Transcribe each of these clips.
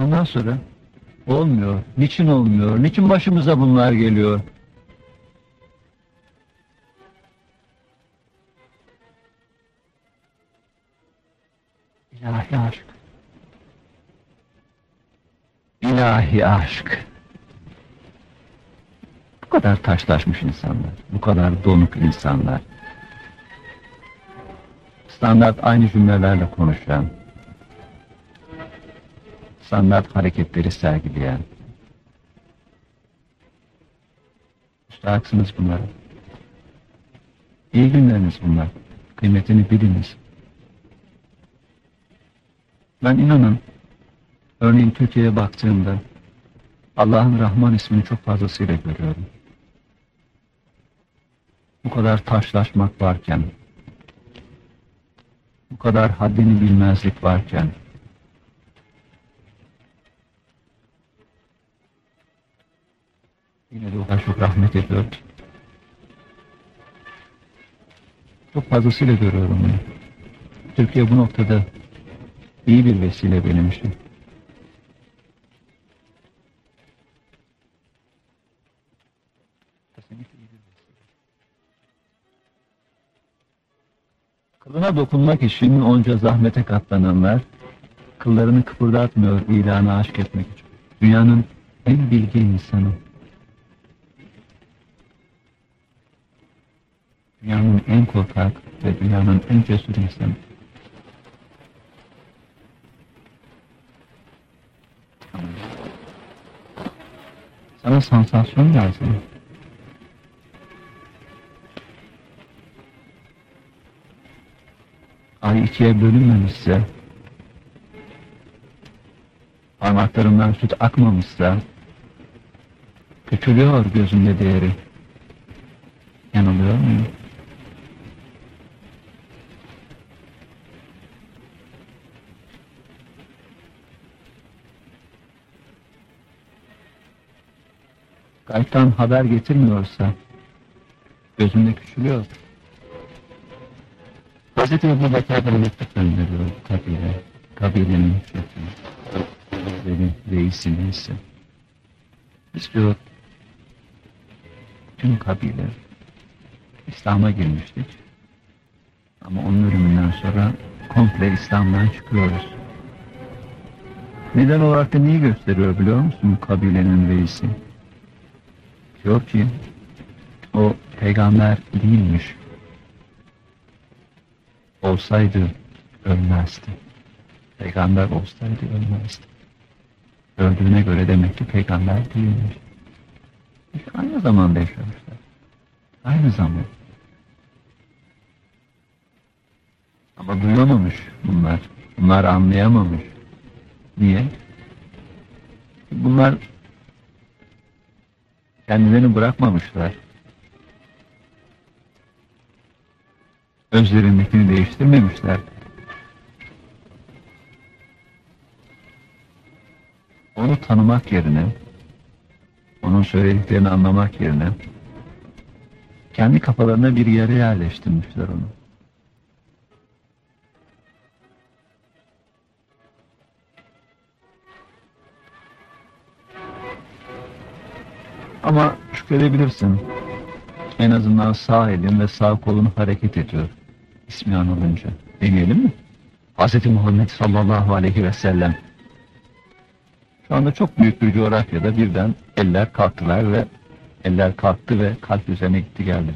Ondan sonra olmuyor. Niçin olmuyor? Niçin başımıza bunlar geliyor? İlahi aşk. İlahi aşk. Bu kadar taşlaşmış insanlar, bu kadar donuk insanlar. Standart aynı cümlelerle konuşan, standart hareketleri sergileyen. Müstahaksınız bunlara. İyi günleriniz bunlar. Kıymetini biliniz. Ben inanın, örneğin Türkiye'ye baktığımda Allah'ın Rahman ismini çok fazlasıyla görüyorum. Bu kadar taşlaşmak varken, bu kadar haddini bilmezlik varken, yine de o kadar çok rahmet ediyor. Çok fazlasıyla görüyorum bunu. Türkiye bu noktada iyi bir vesile benim için. Kılına dokunmak için onca zahmete katlananlar, kıllarını kıpırdatmıyor ilanı aşk etmek için. Dünyanın en bilgi insanı, dünyanın en korkak ve dünyanın en cesur insanı. Sana sansasyon lazım. Ay ikiye bölünmemişse, parmaklarımdan süt akmamışsa, küçülüyor gözümde değeri. Yanılıyor muyum? Gaybtan haber getirmiyorsa, gözümde küçülüyor. Hazreti Ebu Bekir bir mektup gönderiyor kabile, kabilenin müftüsüne, kabilenin reisi neyse. İstiyor, tüm kabile İslam'a girmiştik. Ama onun ölümünden sonra komple İslam'dan çıkıyoruz. Neden olarak da neyi gösteriyor biliyor musun kabilenin reisi? Diyor ki o peygamber değilmiş. Olsaydı ölmezdi. Peygamber olsaydı ölmezdi. Öldüğüne göre demek ki peygamber değilmiş. İşte aynı zamanda yaşamışlar. Aynı zaman. Ama duyamamış bunlar. Bunlar anlayamamış. Niye? Bunlar kendilerini bırakmamışlar. Özlerindekini değiştirmemişler. Onu tanımak yerine, onun söylediklerini anlamak yerine, kendi kafalarına bir yere yerleştirmişler onu. Ama şükredebilirsin. En azından sağ elin ve sağ kolun hareket ediyor. İsmi anılınca. Deneyelim mi? Hz. Muhammed sallallahu aleyhi ve sellem. Şu anda çok büyük bir coğrafyada birden eller kalktılar ve eller kalktı ve kalp üzerine gitti geldi.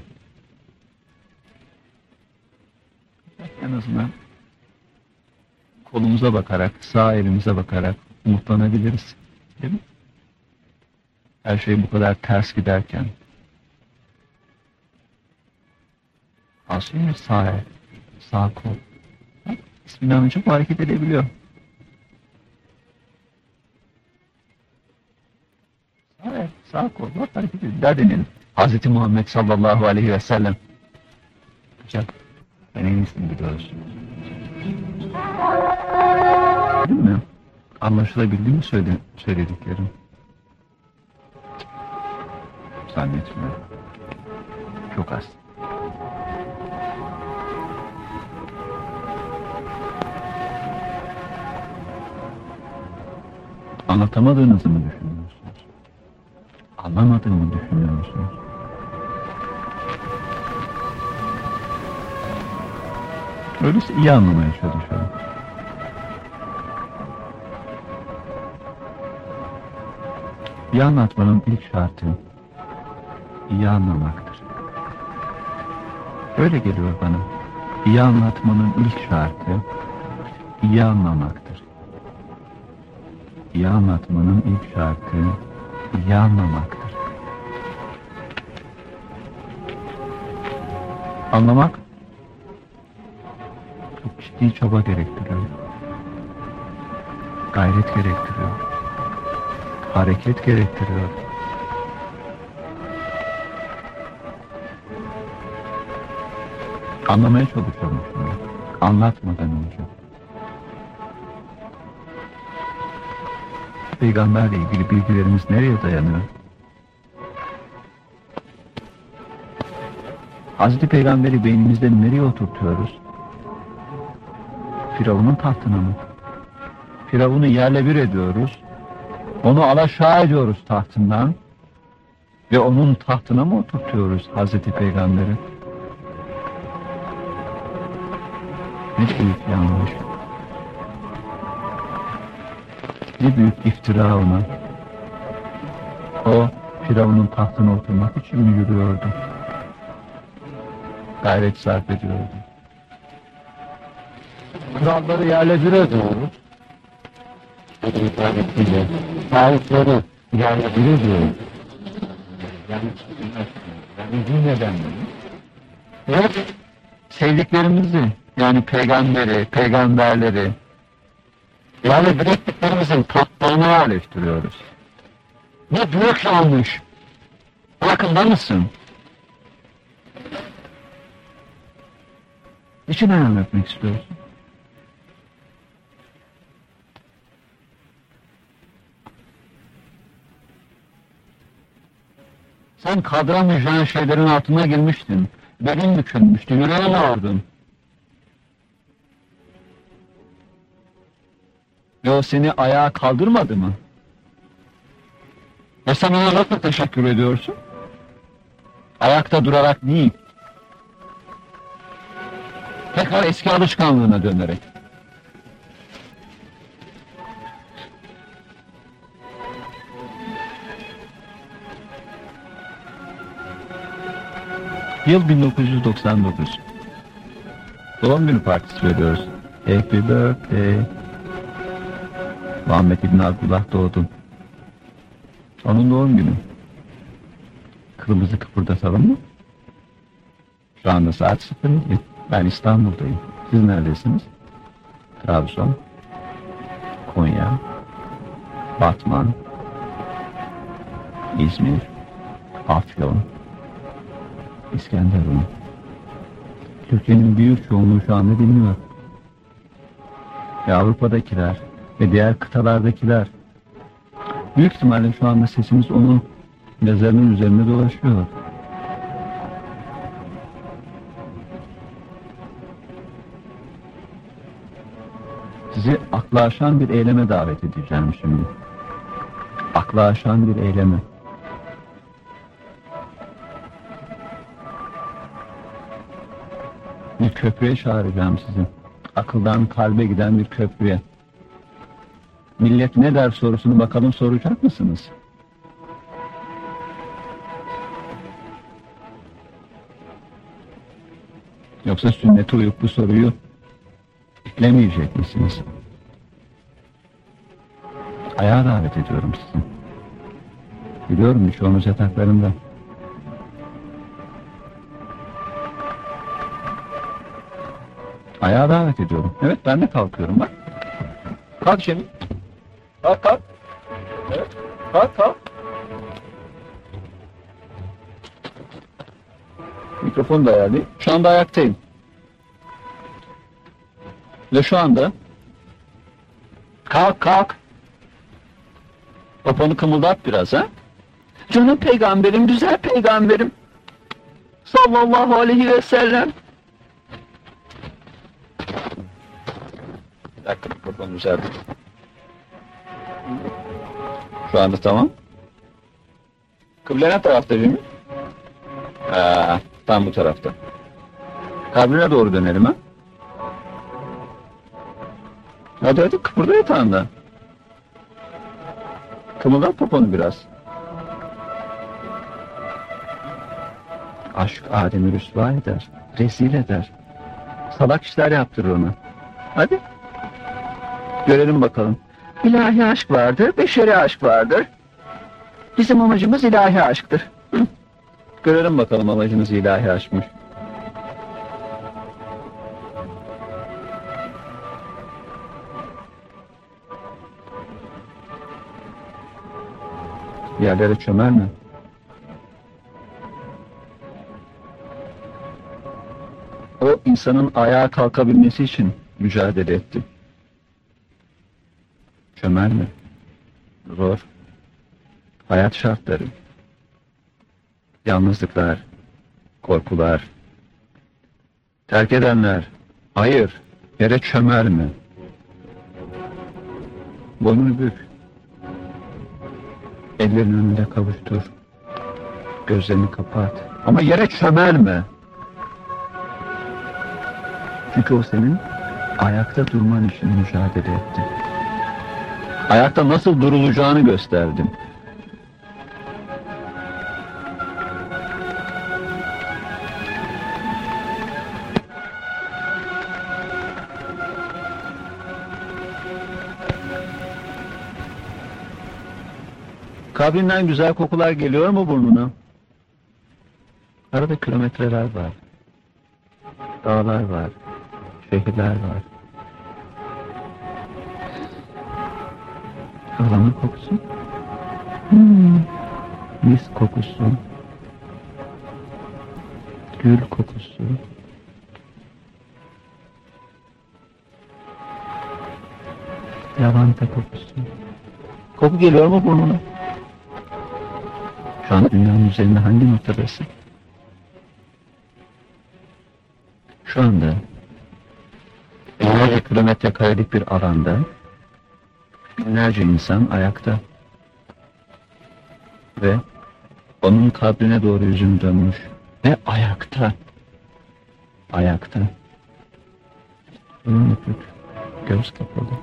En azından kolumuza bakarak, sağ elimize bakarak umutlanabiliriz. Değil mi? Her şey bu kadar ters giderken. Aslında sağ el, sağ kol. Bak, İsmini bu hareket edebiliyor. Sağ el, sağ kol. Bak hareket. Der deneyelim. Hazreti Muhammed sallallahu aleyhi ve sellem. Hocam, ben en iyisini biliyoruz. Değil mi? Anlaşılabildi mi söyle, söylediklerim? Zannetmiyorum. Çok az. Anlatamadığınızı mı düşünüyorsunuz? Anlamadığımı düşünüyor musunuz? Öyleyse iyi anlamaya çalışıyorum. İyi anlatmanın ilk şartı iyi anlamaktır. Öyle geliyor bana. İyi anlatmanın ilk şartı iyi anlamaktır. İyi anlatmanın ilk şartı iyi anlamaktır. Anlamak çok ciddi çaba gerektiriyor. Gayret gerektiriyor. Hareket gerektiriyor. Anlamaya çalışıyorum şimdi. Anlatmadan önce. Peygamberle ilgili bilgilerimiz nereye dayanıyor? Hazreti Peygamber'i beynimizde nereye oturtuyoruz? Firavun'un tahtına mı? Firavun'u yerle bir ediyoruz. Onu alaşağı ediyoruz tahtından. Ve onun tahtına mı oturtuyoruz Hazreti Peygamber'i? Ne büyük yanlış. Ne büyük iftira ona. O Firavun'un tahtına oturmak için mi yürüyordu? Gayret sarf ediyordu. Kralları yerle bir ediyoruz. Sahipleri yerle. Yani, yani bu nedenle. Evet, sevdiklerimizi yani peygamberi, peygamberleri yani bıraktıklarımızın tatlığına yerleştiriyoruz. Ne büyük yanlış. Farkında mısın? Niçin öpmek istiyorsun? Sen kaldıramayacağın şeylerin altına girmiştin. Belin bükülmüştü, yüreğin ağırdın. Ve o seni ayağa kaldırmadı mı? Ve sen ona nasıl teşekkür ediyorsun? Ayakta durarak değil. Tekrar eski alışkanlığına dönerek. Yıl 1999. Doğum günü partisi veriyoruz. Happy birthday. Muhammed İbn Abdullah doğdu. Onun doğum günü. Kırmızı kıpırdatalım mı? Şu anda saat 02. Ben İstanbul'dayım. Siz neredesiniz? Trabzon, Konya, Batman, İzmir, Afyon, İskenderun. Türkiye'nin büyük çoğunluğu şu anda dinliyor. Ve Avrupa'dakiler ve diğer kıtalardakiler. Büyük ihtimalle şu anda sesimiz onun mezarının üzerinde dolaşıyor. Sizi akla aşan bir eyleme davet edeceğim şimdi. Akla aşan bir eyleme. Bir köprüye çağıracağım sizi. Akıldan kalbe giden bir köprüye. Millet ne der sorusunu bakalım soracak mısınız? Yoksa sünnete uyup bu soruyu eklemeyecek misiniz? Ayağa davet ediyorum sizi. Biliyorum birçoğunuz yataklarında. Ayağa davet ediyorum. Evet ben de kalkıyorum bak. Kalk şimdi. Kalk kalk. Evet. Kalk kalk. Mikrofonu da ayarlayayım. Şu anda ayaktayım. Ve şu anda kalk kalk. Poponu kımıldat biraz ha. Canım peygamberim, güzel peygamberim. Sallallahu aleyhi ve sellem. Bir dakika mikrofonu düzelteyim. Şu anda tamam. Kıble ne tarafta Cemil? Aa, tam bu tarafta. Kabrine doğru dönelim ha. Hadi hadi kıpırda yatağında. Kımıldat poponu biraz. Aşk Adem'i rüsva eder, rezil eder. Salak işler yaptırır ona. Hadi. Görelim bakalım. İlahi aşk vardır, beşeri aşk vardır. Bizim amacımız ilahi aşktır. Görelim bakalım amacımız ilahi aşkmış. Yerlere çömer mi? O insanın ayağa kalkabilmesi için mücadele etti. Çömer mi? Zor. Hayat şartları. Yalnızlıklar, korkular. Terk edenler. Hayır, yere çömer mi? Boynunu bük. Ellerin önünde kavuştur. Gözlerini kapat. Ama yere çömelme. Çünkü o senin ayakta durman için mücadele etti. Ayakta nasıl durulacağını gösterdim. Kabrinden güzel kokular geliyor mu burnuna? Arada kilometreler var. Dağlar var. Şehirler var. Ihlamur kokusu. Hmm. Mis kokusu. Gül kokusu. Lavanta kokusu. Koku geliyor mu burnuna? Şu an dünyanın üzerinde hangi noktadasın? Şu anda binlerce kilometre karelik bir alanda binlerce insan ayakta. Ve onun kabrine doğru yüzünü dönmüş. Ve ayakta. Ayakta. Bunun öpük göz kapalı.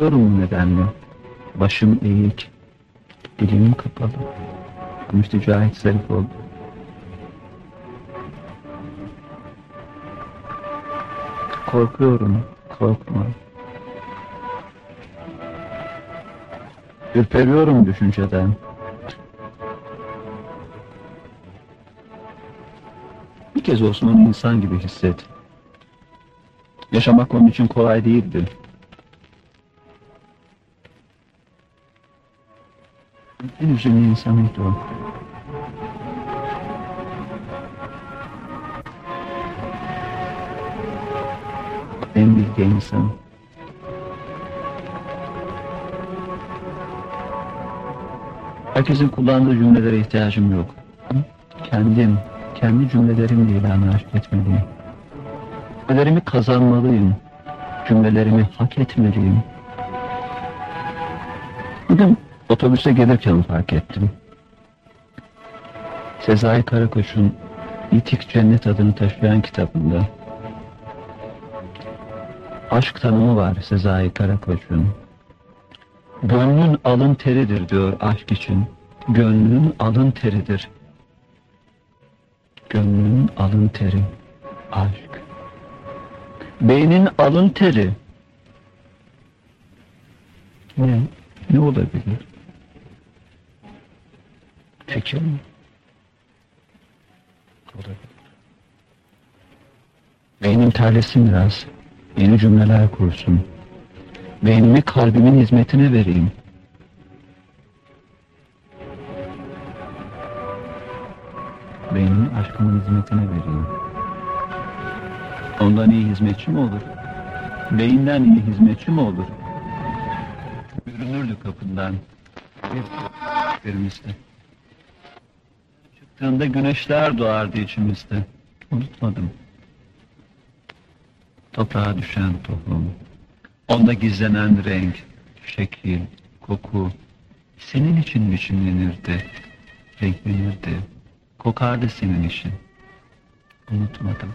Durum nedenli başım eğik. Dilim kapalı. Müstecahit zarif oldu Korkuyorum, korkma. Ürperiyorum düşünceden. Bir kez olsun onu insan gibi hisset. Yaşamak onun için kolay değildi. En üzümlü insanıydı o. İnsan. Herkesin kullandığı cümlelere ihtiyacım yok. Kendim, kendi cümlelerimle ilanı aşk etmeliyim. Cümlelerimi kazanmalıyım. Cümlelerimi hak etmeliyim. Bugün otobüse gelirken fark ettim. Sezai Karakoç'un İtik Cennet adını taşıyan kitabında aşk tanımı var Sezai Karakoç'un. Gönlün alın teridir diyor aşk için. Gönlün alın teridir. Gönlün alın teri. Aşk. Beynin alın teri. Ne? Ne olabilir? Fikir mi? Olabilir. Beynim terlesin biraz. Yeni cümleler kursun. Beynimi kalbimin hizmetine vereyim. Beynimi aşkımın hizmetine vereyim. Ondan iyi hizmetçi mi olur? Beyinden iyi hizmetçi mi olur? Görünürdü kapından. Bir birimizde. Çıktığında güneşler doğardı içimizde. Unutmadım. Toprağa düşen tohum. Onda gizlenen renk, şekil, koku senin için biçimlenirdi, renklenirdi, kokardı senin için. Unutmadım.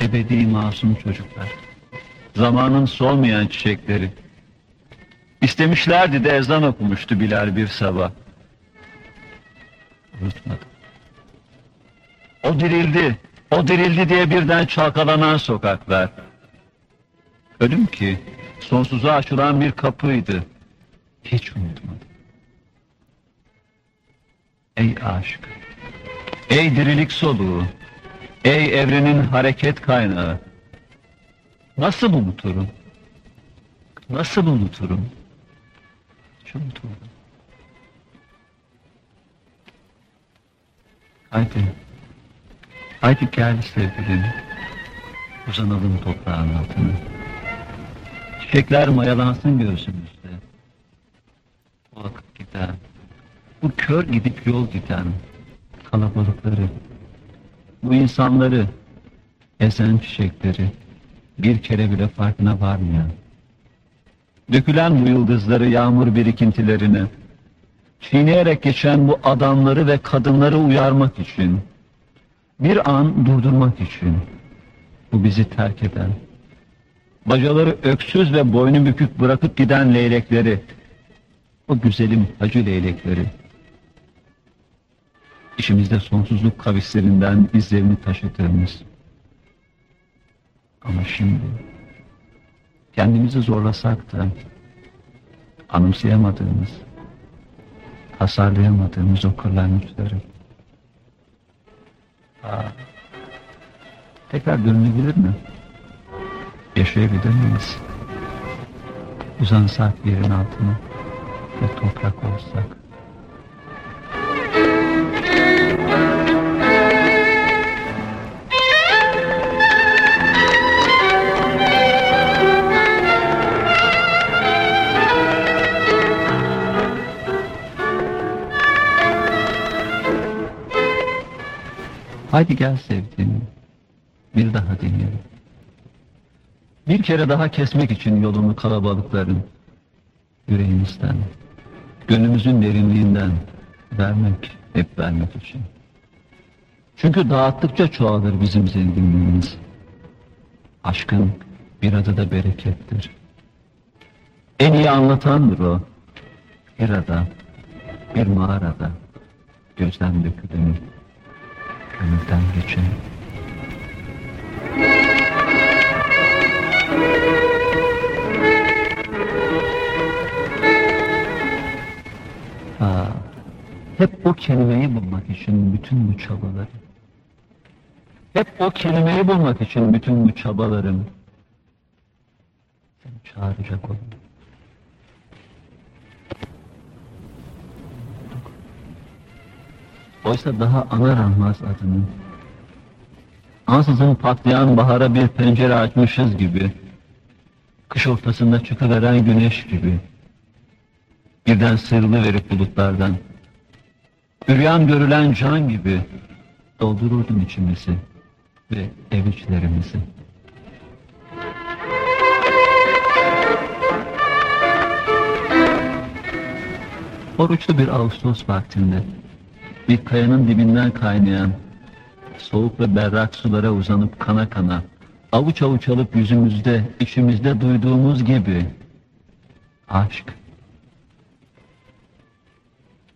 Ebedi masum çocuklar, zamanın solmayan çiçekleri. İstemişlerdi de ezan okumuştu Bilal bir sabah. Unutmadım. O dirildi, o dirildi diye birden çalkalanan sokaklar. Ölüm ki sonsuza açılan bir kapıydı. Hiç unutmadım. Ey aşk, ey dirilik soluğu, ey evrenin hareket kaynağı. Nasıl unuturum? Nasıl unuturum? Hiç unutmadım. Haydi, haydi gel sevgilim, uzanalım toprağın altına. Çiçekler mayalansın göğsümüzde. Bu akıp giden, bu kör gidip yol giden kalabalıkları, bu insanları, ezen çiçekleri, bir kere bile farkına varmayan, dökülen bu yıldızları yağmur birikintilerine, çiğneyerek geçen bu adamları ve kadınları uyarmak için, bir an durdurmak için, bu bizi terk eden, bacaları öksüz ve boynu bükük bırakıp giden leylekleri, o güzelim hacı leylekleri, içimizde sonsuzluk kavislerinden izlerini taşıdığımız, ama şimdi kendimizi zorlasak da anımsayamadığımız, hasarlayamadığımız o kırlangıçları. Aa, tekrar dönülebilir mi? Yaşayabilir miyiz? Uzansak yerin altına ve toprak olsak. Haydi gel sevdiğim, bir daha dinleyelim. Bir kere daha kesmek için yolunu kalabalıkların, yüreğimizden, gönlümüzün derinliğinden vermek, hep vermek için. Çünkü dağıttıkça çoğalır bizim zenginliğimiz. Aşkın bir adı da berekettir. En iyi anlatandır o. Bir ada, bir mağarada, gözden döküleni, gönülden geçeni. Ha, hep o kelimeyi bulmak için bütün bu çabaları. Hep o kelimeyi bulmak için bütün bu çabalarım. Seni çağıracak olan. Oysa daha anaranmaz adını. Ansızın patlayan bahara bir pencere açmışız gibi. Kış ortasında çıkıveren güneş gibi. Birden sıyrılıverip bulutlardan. Üryan görülen can gibi doldururdun içimizi ve ev içlerimizi. Oruçlu bir Ağustos vaktinde bir kayanın dibinden kaynayan soğuk ve berrak sulara uzanıp kana kana avuç avuç alıp yüzümüzde, içimizde duyduğumuz gibi aşk.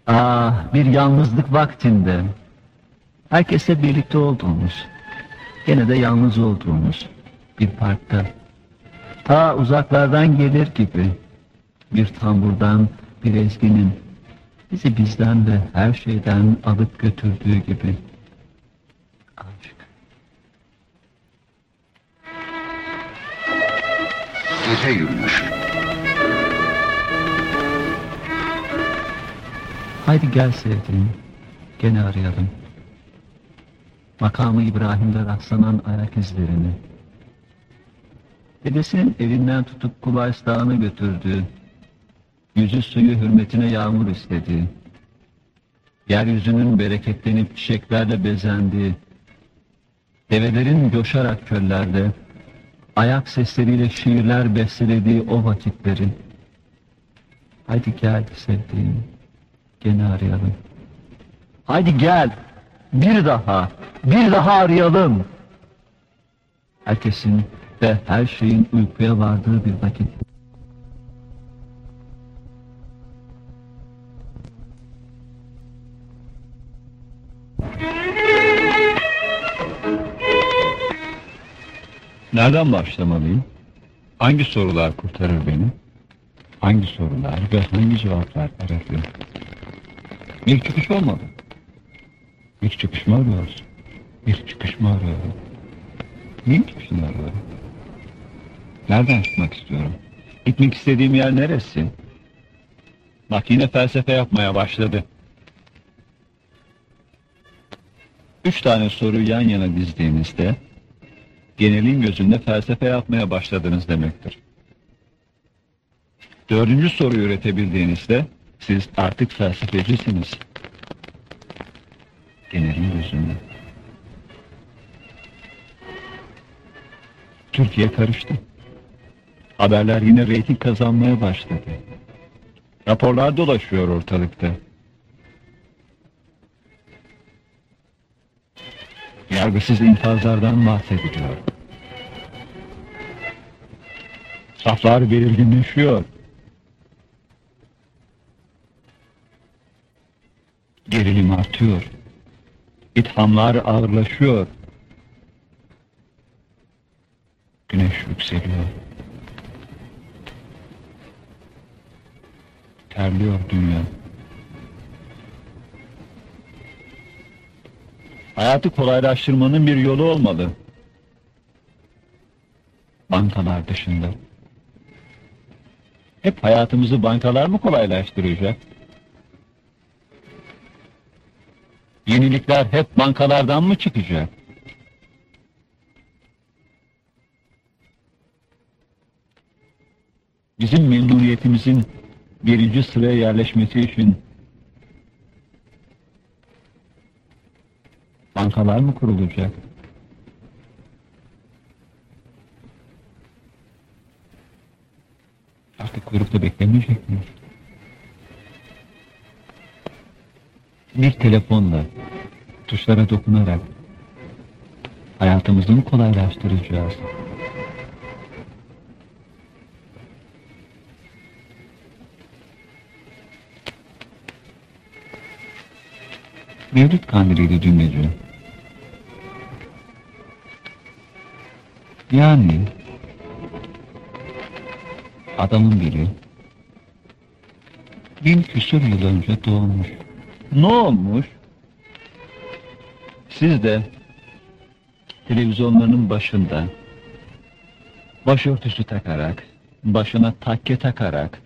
Ah bir yalnızlık vaktinde herkesle birlikte olduğumuz, gene de yalnız olduğumuz bir parkta ta uzaklardan gelir gibi bir tamburdan bir ezginin bizi bizden ve her şeyden alıp götürdüğü gibi aşk. Gece yürüyüş. Haydi gel sevdiğim, gene arayalım. Makamı İbrahim'de rastlanan ayak izlerini. Dedesinin evinden tutup Kubays Dağı'na götürdüğü, yüzü suyu hürmetine yağmur istediği, yeryüzünün bereketlenip çiçeklerle bezendiği, develerin coşarak çöllerde, ayak sesleriyle şiirler bestelediği o vakitleri. Haydi gel sevdiğim, gene arayalım. Haydi gel, bir daha, bir daha arayalım. Herkesin ve her şeyin uykuya vardığı bir vakit. Nereden başlamalıyım? Hangi sorular kurtarır beni? Hangi sorular ve hangi cevaplar aratıyor? Bir çıkış olmadı. Bir çıkış mı arıyorsun? Bir çıkış mı arıyorum? Neyin çıkışını arıyorum? Nereden çıkmak istiyorum? Gitmek istediğim yer neresi? Bak yine felsefe yapmaya başladı. Üç tane soruyu yan yana dizdiğinizde genelin gözünde felsefe yapmaya başladınız demektir. Dördüncü soruyu üretebildiğinizde siz artık felsefecisiniz. Genelin gözünde. Türkiye karıştı. Haberler yine reyting kazanmaya başladı. Raporlar dolaşıyor ortalıkta. Yargısız infazlardan bahsediliyor. Saflar belirginleşiyor. Gerilim artıyor. İthamlar ağırlaşıyor. Güneş yükseliyor. Terliyor dünya. Hayatı kolaylaştırmanın bir yolu olmalı. Bankalar dışında. Hep hayatımızı bankalar mı kolaylaştıracak? Yenilikler hep bankalardan mı çıkacak? Bizim memnuniyetimizin birinci sıraya yerleşmesi için bankalar mı kurulacak? Artık kuyrukta beklemeyecek miyiz? Bir telefonla, tuşlara dokunarak hayatımızı mı kolaylaştıracağız? Mevlüt kandiliydi dün gece. Yani adamın biri bin küsur yıl önce doğmuş. Ne olmuş? Siz de televizyonlarının başında başörtüsü takarak, başına takke takarak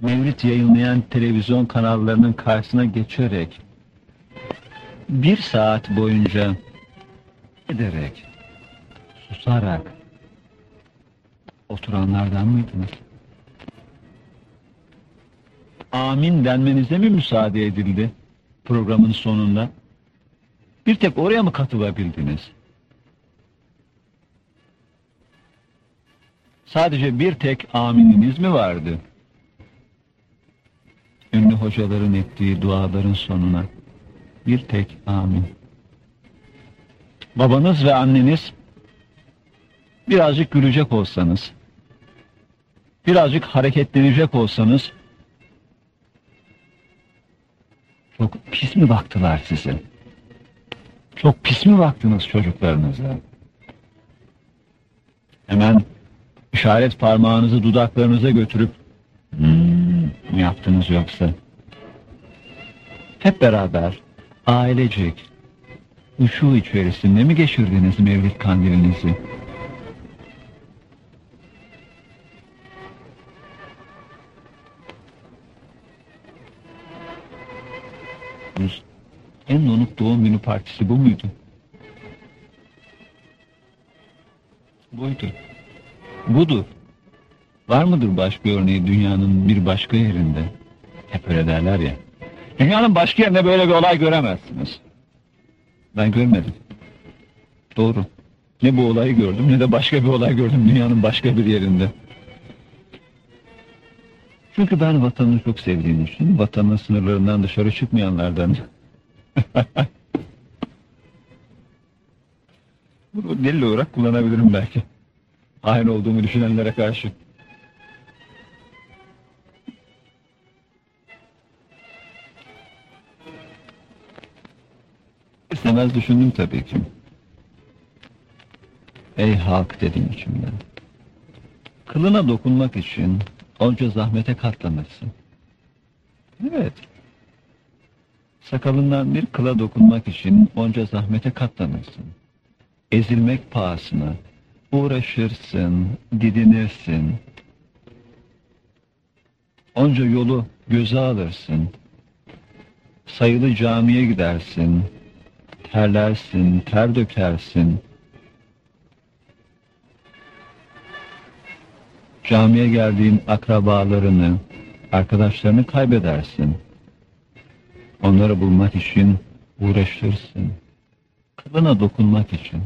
Mevlid yayınlayan televizyon kanallarının karşısına geçerek bir saat boyunca ederek, susarak oturanlardan mıydınız? Amin denmenize mi müsaade edildi programın sonunda? Bir tek oraya mı katılabildiniz? Sadece bir tek amininiz mi vardı? Ünlü hocaların ettiği duaların sonuna bir tek amin. Babanız ve anneniz birazcık gülecek olsanız, birazcık hareketlenecek olsanız çok pis mi baktılar size? Çok pis mi baktınız çocuklarınıza? Hemen işaret parmağınızı dudaklarınıza götürüp hmm, yaptınız yoksa? Hep beraber, ailecek, uşu içerisinde mi geçirdiniz Mevlid kandilinizi? En donuk doğum günü partisi bu muydu? Buydu. Budur. Var mıdır başka örneği dünyanın bir başka yerinde? Hep öyle derler ya. Dünyanın başka yerinde böyle bir olay göremezsiniz. Ben görmedim. Doğru. Ne bu olayı gördüm ne de başka bir olay gördüm dünyanın başka bir yerinde. Çünkü ben vatanını çok sevdiğim için vatanın sınırlarından dışarı çıkmayanlardan. Bunu delil olarak kullanabilirim belki. Hain olduğumu düşünenlere karşı. İstemez düşündüm tabii ki. Ey halk dedim içimden. Kılına dokunmak için onca zahmete katlanırsın. Evet. Sakalından bir kıla dokunmak için onca zahmete katlanırsın. Ezilmek pahasına uğraşırsın, didinirsin. Onca yolu göze alırsın. Sayılı camiye gidersin. Terlersin, ter dökersin. Camiye geldiğin akrabalarını, arkadaşlarını kaybedersin. Onları bulmak için uğraşırsın. Kılına dokunmak için.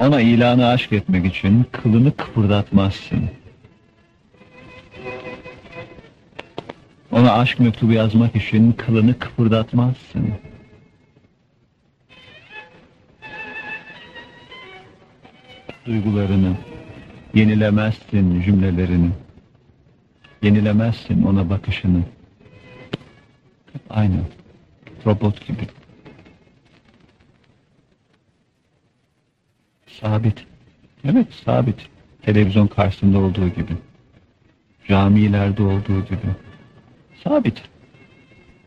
Ona ilanı aşk etmek için kılını kıpırdatmazsın. Ona aşk mektubu yazmak için kılını kıpırdatmazsın. Duygularını yenilemezsin cümlelerini. Yenilemezsin ona bakışını. Aynı. Robot gibi. Sabit. Evet sabit. Televizyon karşısında olduğu gibi. Camilerde olduğu gibi. Sabit.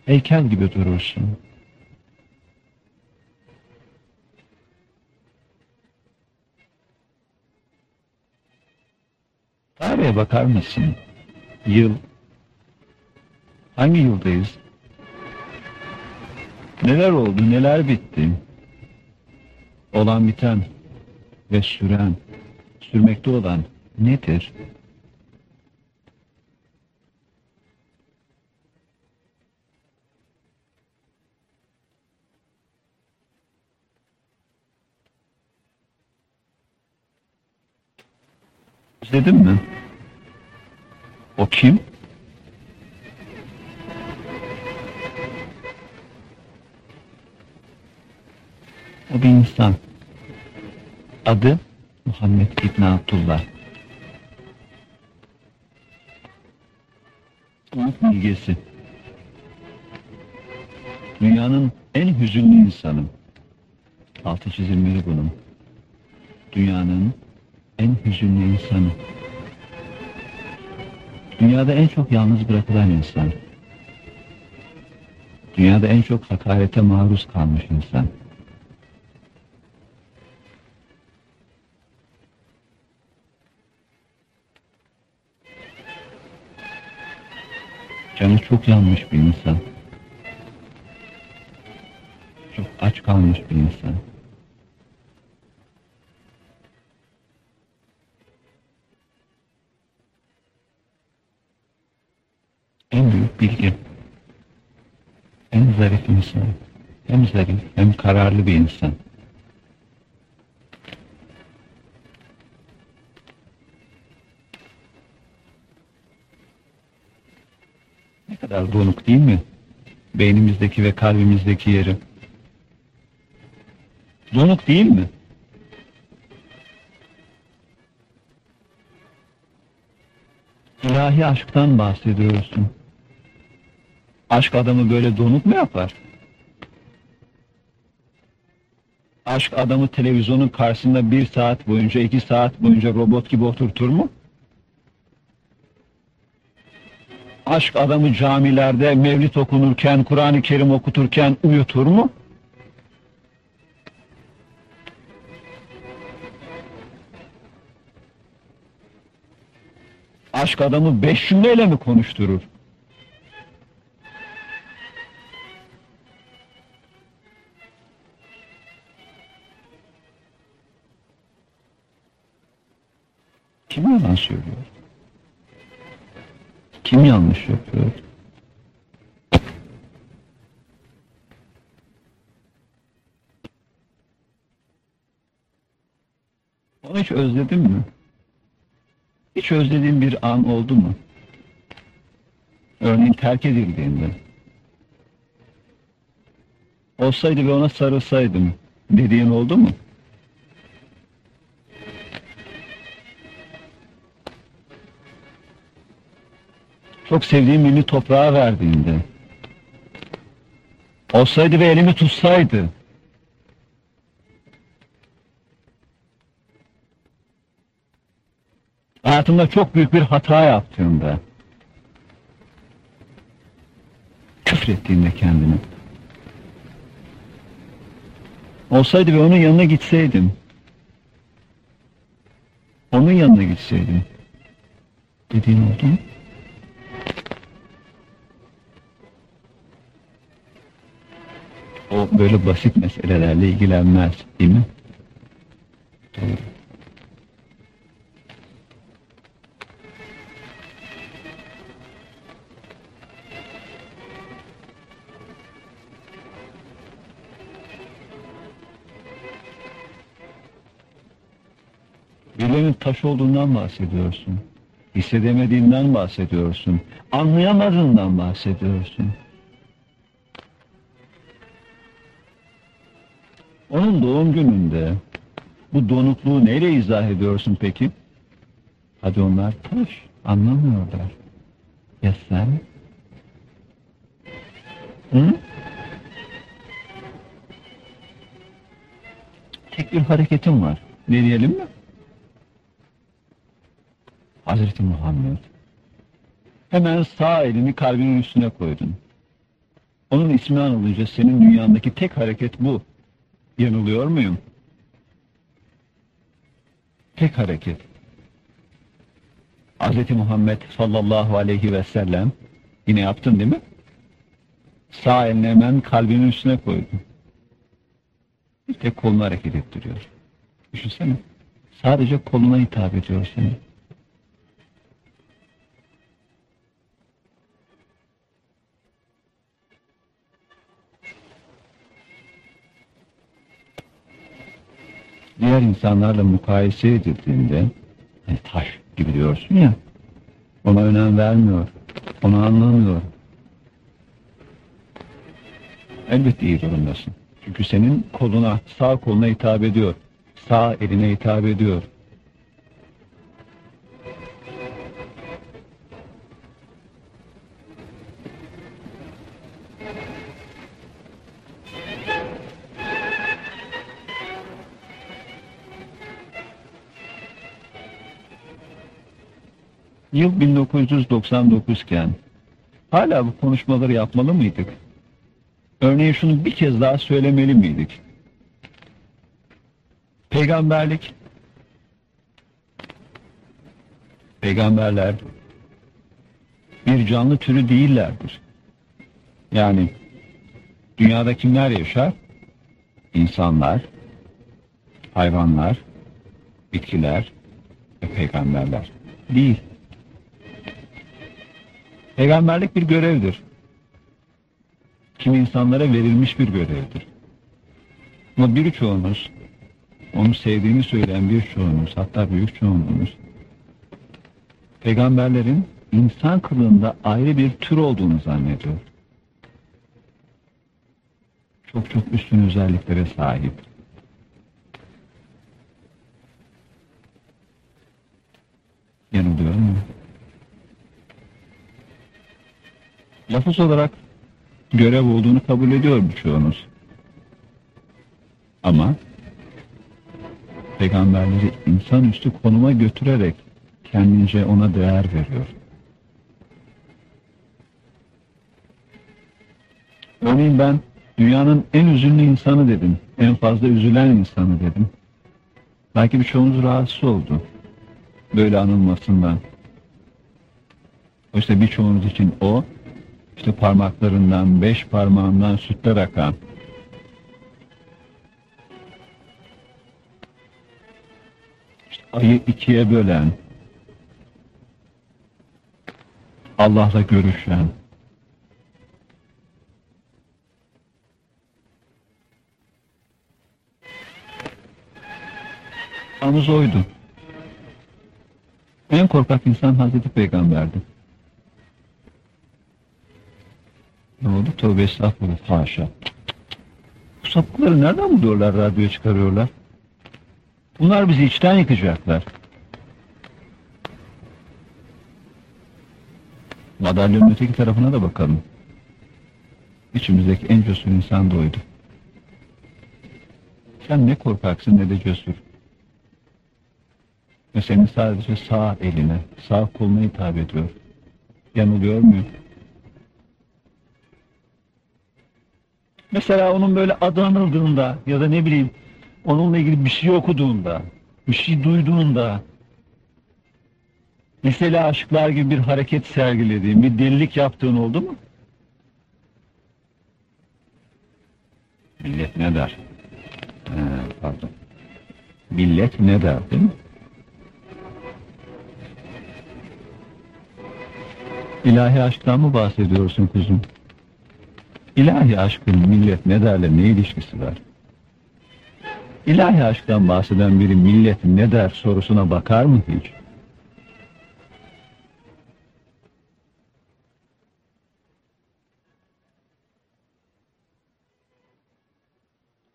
Heykel gibi durursun. Tarihe bakar mısın? Yıl. Hangi yıldayız? Neler oldu, neler bitti? Olan biten ve süren, sürmekte olan nedir? Özledin mi? O kim? O bir insan. Adı Muhammed İbn Abdullah. Bilgisi. Dünyanın en hüzünlü insanı. Altı çizilmeli bunun. Dünyanın en hüzünlü insanı. Dünyada en çok yalnız bırakılan insan. Dünyada en çok hakarete maruz kalmış insan. Canı çok yanmış bir insan. Çok aç kalmış bir insan. En büyük bilgi. En zarif insan. Hem zarif hem kararlı bir insan. Ne kadar donuk değil mi? Beynimizdeki ve kalbimizdeki yeri. Donuk değil mi? İlahi aşktan bahsediyorsun. Aşk adamı böyle donuk mu yapar? Aşk adamı televizyonun karşısında bir saat boyunca, iki saat boyunca robot gibi oturtur mu? Aşk adamı camilerde mevlid okunurken, Kur'an-ı Kerim okuturken uyutur mu? Aşk adamı beş cümleyle mi konuşturur? söylüyor? Kim yanlış yapıyor? Onu hiç özledin mi? Hiç özlediğin bir an oldu mu? Örneğin terk edildiğinde. Olsaydı ve ona sarılsaydım dediğin oldu mu? Çok sevdiğim milli toprağa verdiğinde. Olsaydı ve elimi tutsaydı. Hayatımda çok büyük bir hata yaptığımda. Küfrettiğinde kendine. Olsaydı ve onun yanına gitseydim. Onun yanına gitseydim. Dediğin oldu mu? Böyle basit meselelerle ilgilenmez, değil mi? Doğru. Birilerinin taş olduğundan bahsediyorsun. Hissedemediğinden bahsediyorsun. Anlayamadığından bahsediyorsun. Onun doğum gününde bu donukluğu neyle izah ediyorsun peki? Hadi onlar taş, anlamıyorlar. Ya sen? Hı? Tek bir hareketim var. Ne diyelim mi? Hazreti Muhammed. Hemen sağ elini kalbinin üstüne koydun. Onun ismi anılınca senin dünyandaki tek hareket bu. Yanılıyor muyum? Tek hareket. Hz. Muhammed sallallahu aleyhi ve sellem yine yaptın değil mi? Sağ elini hemen kalbinin üstüne koydun. Bir tek kolunu hareket ettiriyor. Düşünsene. Sadece koluna hitap ediyor seni. Diğer insanlarla mukayese edildiğinde e, taş gibi diyorsun ya ona önem vermiyor onu anlamıyor. Elbette iyi durumdasın. Çünkü senin koluna sağ koluna hitap ediyor sağ eline hitap ediyor Yıl 1999 iken hala bu konuşmaları yapmalı mıydık? Örneğin şunu bir kez daha söylemeli miydik? Peygamberlik Peygamberler bir canlı türü değillerdir. Yani dünyada kimler yaşar? İnsanlar, hayvanlar, bitkiler ve peygamberler. Değil. Peygamberlik bir görevdir. Kim insanlara verilmiş bir görevdir. Ama birçoğunuz, onu sevdiğini söyleyen birçoğunuz, hatta büyük çoğunluğunuz, peygamberlerin insan kılığında ayrı bir tür olduğunu zannediyor. Çok çok üstün özelliklere sahip. Yanılıyor lafız olarak görev olduğunu kabul ediyor birçoğunuz. Ama peygamberleri insanüstü konuma götürerek kendince ona değer veriyor. Örneğin ben dünyanın en üzünlü insanı dedim. En fazla üzülen insanı dedim. Belki birçoğunuz rahatsız oldu. Böyle anılmasından. Oysa birçoğunuz için o işte parmaklarından, beş parmağından sütler akan, işte ayı ikiye bölen, Allah'la görüşen, Anız oydu. En korkak insan Hazreti Peygamber'di. Ne oldu? Tövbe estağfurullah. Haşa. Bu sapıkları nereden buluyorlar, radyo çıkarıyorlar? Bunlar bizi içten yıkacaklar. Madalyonun öteki tarafına da bakalım. İçimizdeki en cesur insan da oydu. Sen ne korkaksın ne de cesur. Ve senin sadece sağ eline, sağ koluna hitap ediyor. Yanılıyor muyum? Mesela onun böyle adı anıldığında ya da ne bileyim onunla ilgili bir şey okuduğunda, bir şey duyduğunda mesela aşıklar gibi bir hareket sergilediğin, bir delilik yaptığın oldu mu? Millet ne der? He, pardon. Millet ne der değil mi? İlahi aşktan mı bahsediyorsun kuzum? İlahi aşkın millet ne derle ne ilişkisi var? İlahi aşktan bahseden biri millet ne der sorusuna bakar mı hiç?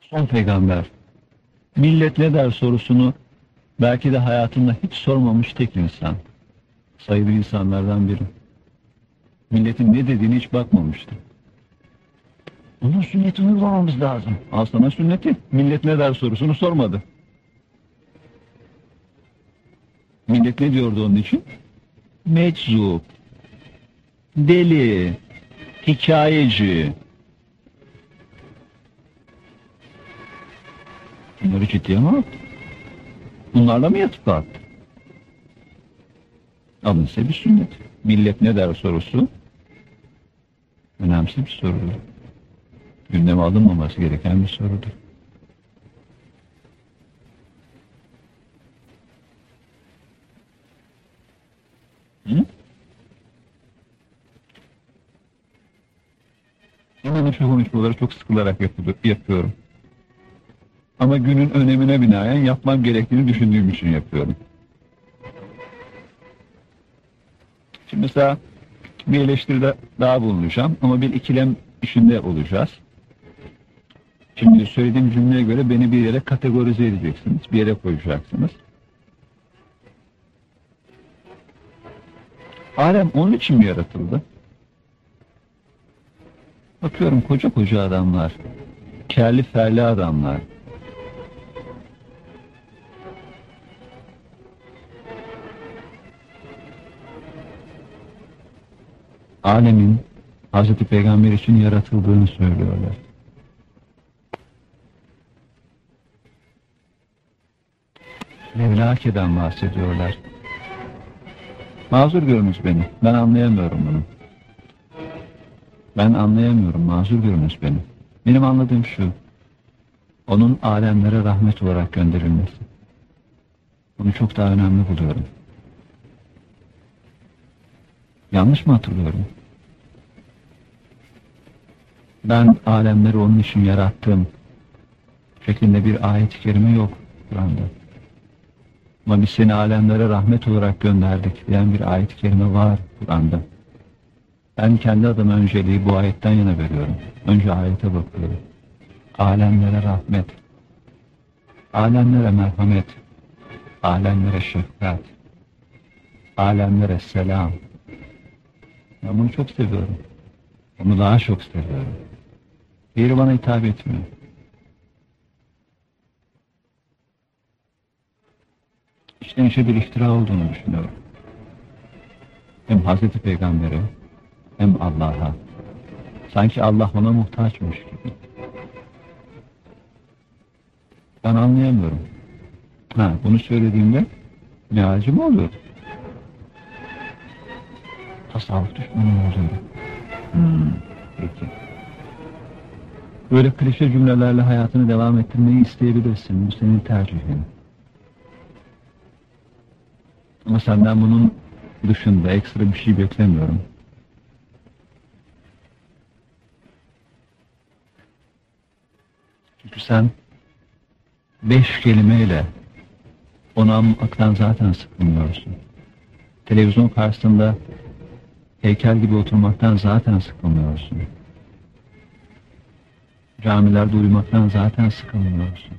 Son peygamber. Millet ne der sorusunu belki de hayatında hiç sormamış tek insan. Sayılı insanlardan biri. Milletin ne dediğini hiç bakmamıştı. Bunun sünnetini uygulamamız lazım. Sana sünneti. Millet ne der sorusunu sormadı. Millet ne diyordu onun için? Meczup, deli, hikayeci. Bunları ciddiye mi aldı? Bunlarla mı yatıp kalktı? Alın size bir sünnet. Millet ne der sorusu önemsiz bir sorudur. Gündeme alınmaması gereken bir sorudur. Hı? İnanın şu konuşmaları çok sıkılarak yapıyor- yapıyorum. Ama günün önemine binaen yapmam gerektiğini düşündüğüm için yapıyorum. Şimdi mesela bir eleştiride daha bulunacağım ama bir ikilem içinde olacağız. Şimdi söylediğim cümleye göre beni bir yere kategorize edeceksiniz, bir yere koyacaksınız. Alem onun için mi yaratıldı? Bakıyorum koca koca adamlar, kerli ferli adamlar. Alemin Hazreti Peygamber için yaratıldığını söylüyorlar. Mevlake'den bahsediyorlar. Mazur görünüz beni. Ben anlayamıyorum bunu. Ben anlayamıyorum. Mazur görünüz beni. Benim anladığım şu. Onun alemlere rahmet olarak gönderilmesi. Bunu çok daha önemli buluyorum. Yanlış mı hatırlıyorum? Ben alemleri onun için yarattım. Şeklinde bir ayet-i kerime yok Kur'an'da. Ama biz seni alemlere rahmet olarak gönderdik diyen bir ayet-i kerime var Kur'an'da. Ben kendi adıma önceliği bu ayetten yana veriyorum. Önce ayete bakıyorum. Alemlere rahmet. Alemlere merhamet. Alemlere şefkat. Alemlere selam. Ben bunu çok seviyorum. Onu daha çok seviyorum. Diğeri bana hitap etmiyor. İçten içe bir iftira olduğunu düşünüyorum. Hem Hazreti Peygamber'e hem Allah'a. Sanki Allah ona muhtaçmış gibi. Ben anlayamıyorum. Ha, bunu söylediğimde mealci mi oluyor? Tasavvuf düşmanı mı oluyor? Hmm, peki. Böyle klişe cümlelerle hayatını devam ettirmeyi isteyebilirsin. Bu senin tercihin. Ama senden bunun dışında ekstra bir şey beklemiyorum. Çünkü sen beş kelimeyle Onu anmaktan zaten sıkılmıyorsun. Televizyon karşısında heykel gibi oturmaktan zaten sıkılmıyorsun. Camilerde uyumaktan zaten sıkılmıyorsun.